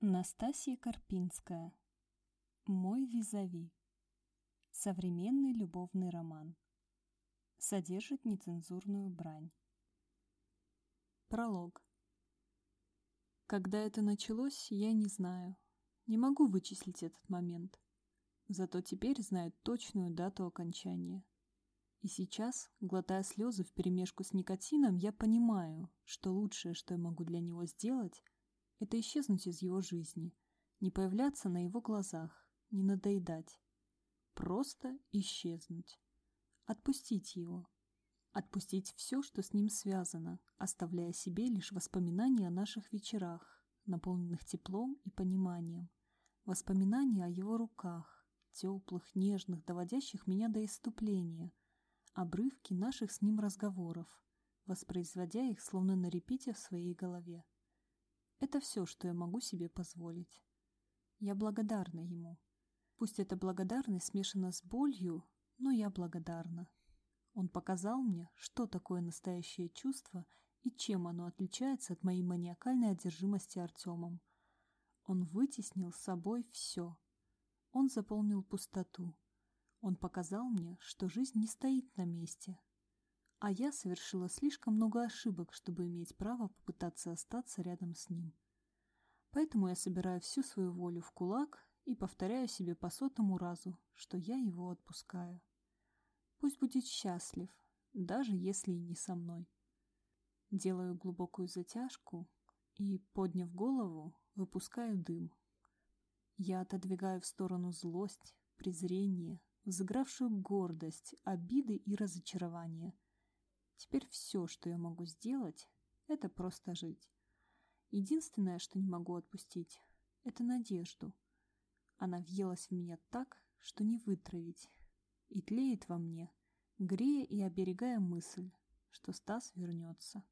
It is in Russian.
Настасья Карпинская. Мой визави. Современный любовный роман. Содержит нецензурную брань. Пролог. Когда это началось, я не знаю. Не могу вычислить этот момент. Зато теперь знаю точную дату окончания. И сейчас, глотая слезы вперемешку с никотином, я понимаю, что лучшее, что я могу для него сделать – это исчезнуть из его жизни, не появляться на его глазах, не надоедать. Просто исчезнуть. Отпустить его. Отпустить все, что с ним связано, оставляя себе лишь воспоминания о наших вечерах, наполненных теплом и пониманием. Воспоминания о его руках, теплых, нежных, доводящих меня до иступления, обрывки наших с ним разговоров, воспроизводя их словно на репите в своей голове. Это все, что я могу себе позволить. Я благодарна ему. Пусть эта благодарность смешана с болью, но я благодарна. Он показал мне, что такое настоящее чувство и чем оно отличается от моей маниакальной одержимости Артемом. Он вытеснил с собой все. Он заполнил пустоту. Он показал мне, что жизнь не стоит на месте. А я совершила слишком много ошибок, чтобы иметь право попытаться остаться рядом с ним. Поэтому я собираю всю свою волю в кулак и повторяю себе по сотому разу, что я его отпускаю. Пусть будет счастлив, даже если и не со мной. Делаю глубокую затяжку и, подняв голову, выпускаю дым. Я отодвигаю в сторону злость, презрение, взыгравшую гордость, обиды и разочарование. Теперь все, что я могу сделать, это просто жить. Единственное, что не могу отпустить, это надежду. Она въелась в меня так, что не вытравить, и тлеет во мне, грея и оберегая мысль, что Стас вернется.